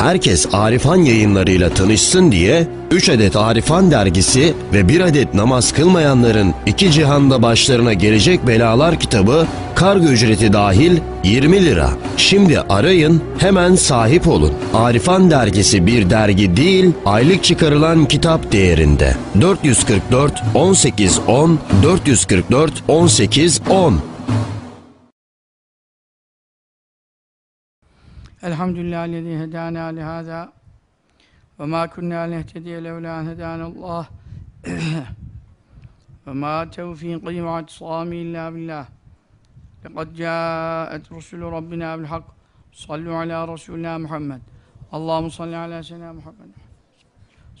herkes Arifan yayınlarıyla tanışsın diye 3 adet Arifan dergisi ve 1 adet namaz kılmayanların iki cihanda başlarına gelecek belalar kitabı kargo ücreti dahil 20 lira. Şimdi arayın hemen sahip olun. Arifan dergisi bir dergi değil aylık çıkarılan kitap değerinde. 444 18 10 444 18 10 Elhamdülillah lezi hedâna lihâzâ ve mâ künnâ nehtediye levlâ hedânallâh ve mâ tevfîqî ve atsâmi illâ billah لقد جاءت رسل ربنا بالحق صلوا على رسولنا محمد اللهم صل على سيدنا محمد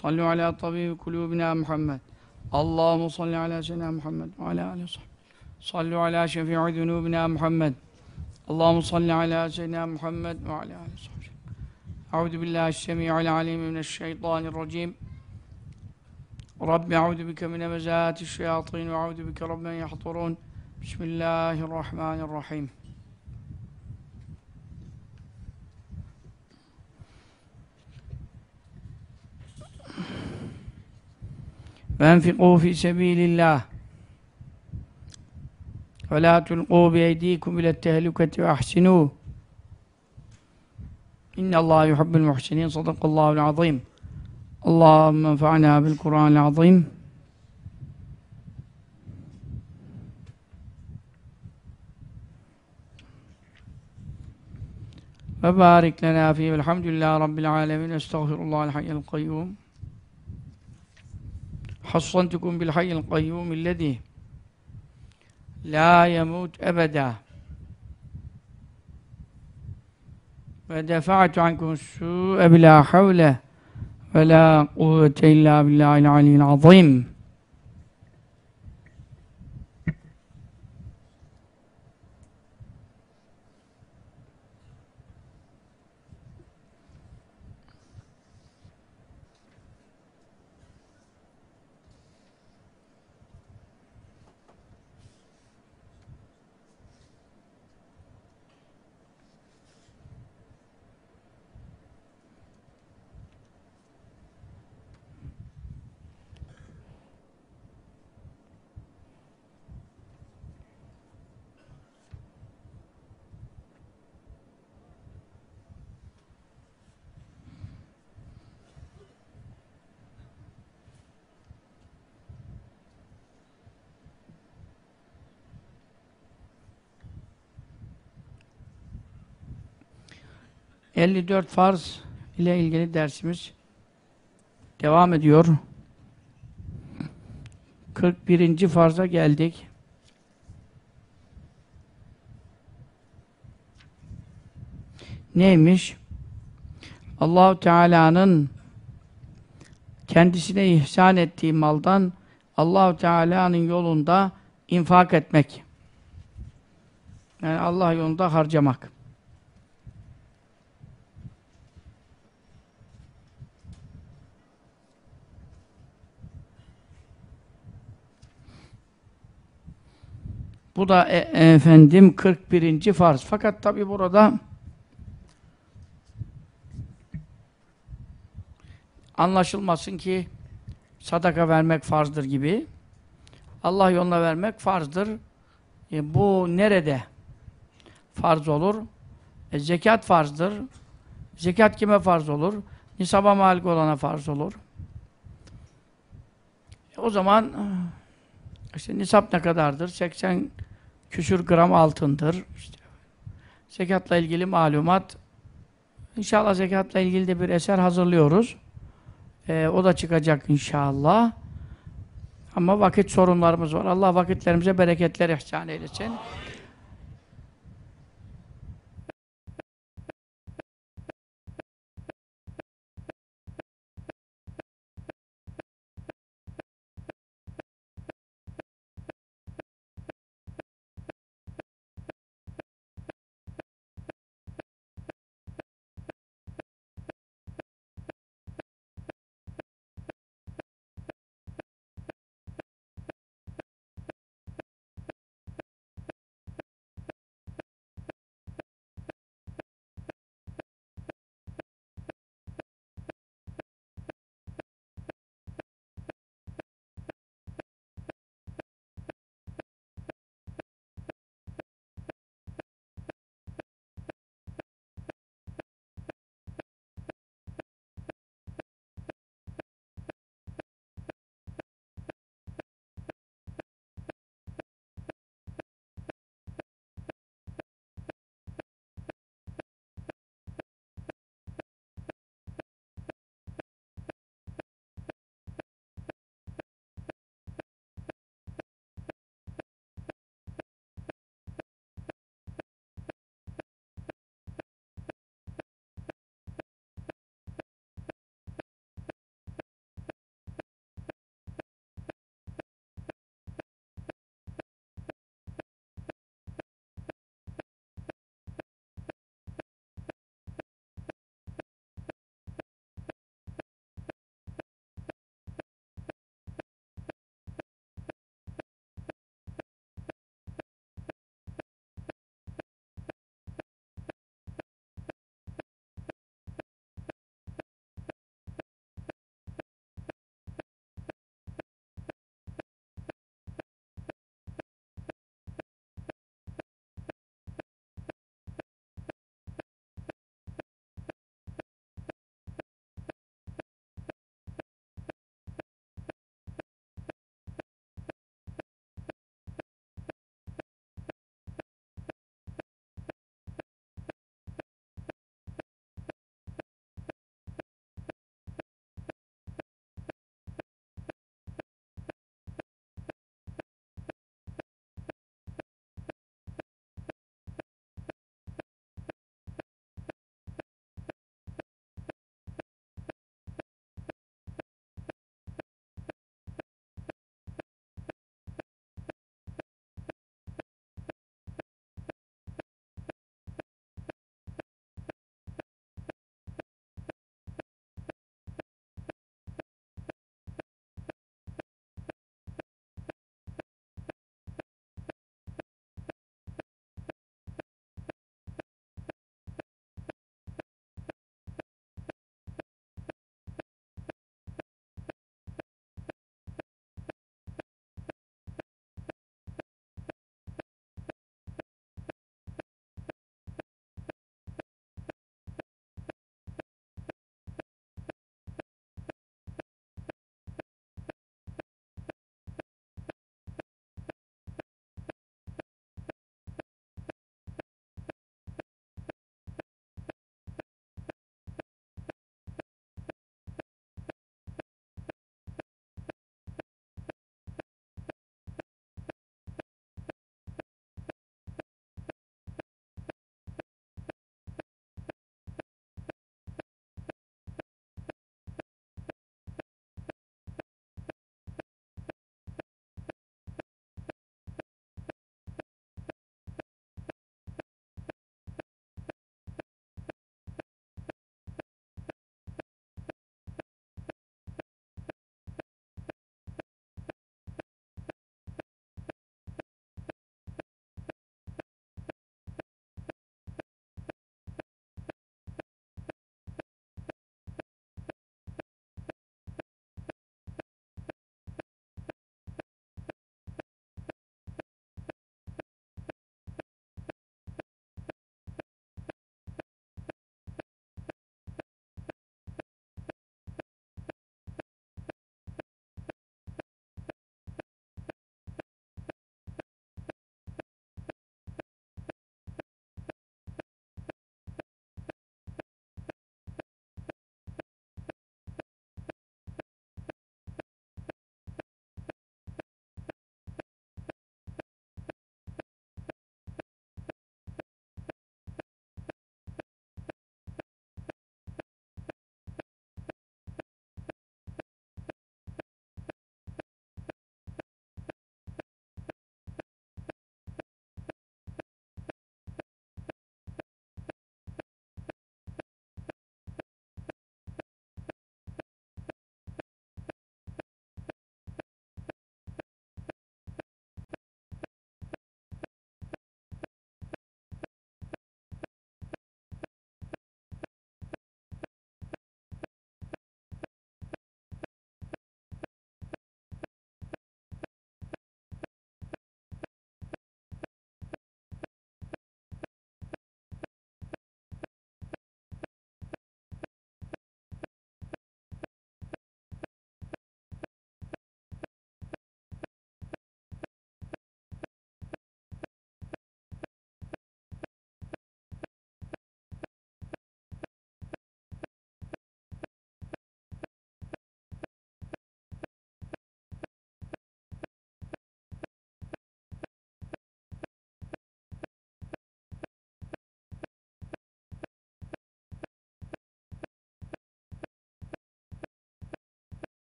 صلوا على طبيب قلوبنا محمد اللهم صل على سيدنا محمد وعلى آله وصحبه صلوا على شفيع ذنوبنا محمد اللهم صل على سيدنا محمد وعلى آله وصحبه أعوذ بالله السميع العليم من الشيطان الرجيم. رب أعوذ بك من همزات الشياطين وأعوذ بك رب أن يحضرون. بسم الله الرحمن الرحيم. وأنفقوا في سبيل الله. ولا تلقوا بأيديكم إلى التهلكة وأحسنوا. إن الله يحب المحسنين. صدق الله العظيم. اللهم انفعنا بالقرآن العظيم. وبارك لنا فيه. والحمد لله رب العالمين. أستغفر الله الحي القيوم. حصنتكم بالحي القيوم الذي لا يموت أبدا. ودفعت عنكم السوء بلا حول ولا قوة إلا بالله العلي العظيم. ...54 farz ile ilgili dersimiz devam ediyor. 41. farza geldik. Neymiş? Allahu Teala'nın kendisine ihsan ettiği maldan Allahu Teala'nın yolunda infak etmek. Yani Allah yolunda harcamak. Bu da e, efendim 41. farz. Fakat tabi burada anlaşılmasın ki sadaka vermek farzdır gibi. Allah yoluna vermek farzdır. E, bu nerede farz olur? E, zekat farzdır. Zekat kime farz olur? Nisaba malik olana farz olur. E, o zaman işte nisap ne kadardır? 80 küsür gram altındır. İşte, zekatla ilgili malumat. İnşallah zekatla ilgili de bir eser hazırlıyoruz. Ee, o da çıkacak inşallah. Ama vakit sorunlarımız var. Allah vakitlerimize bereketler ihsan eylesin.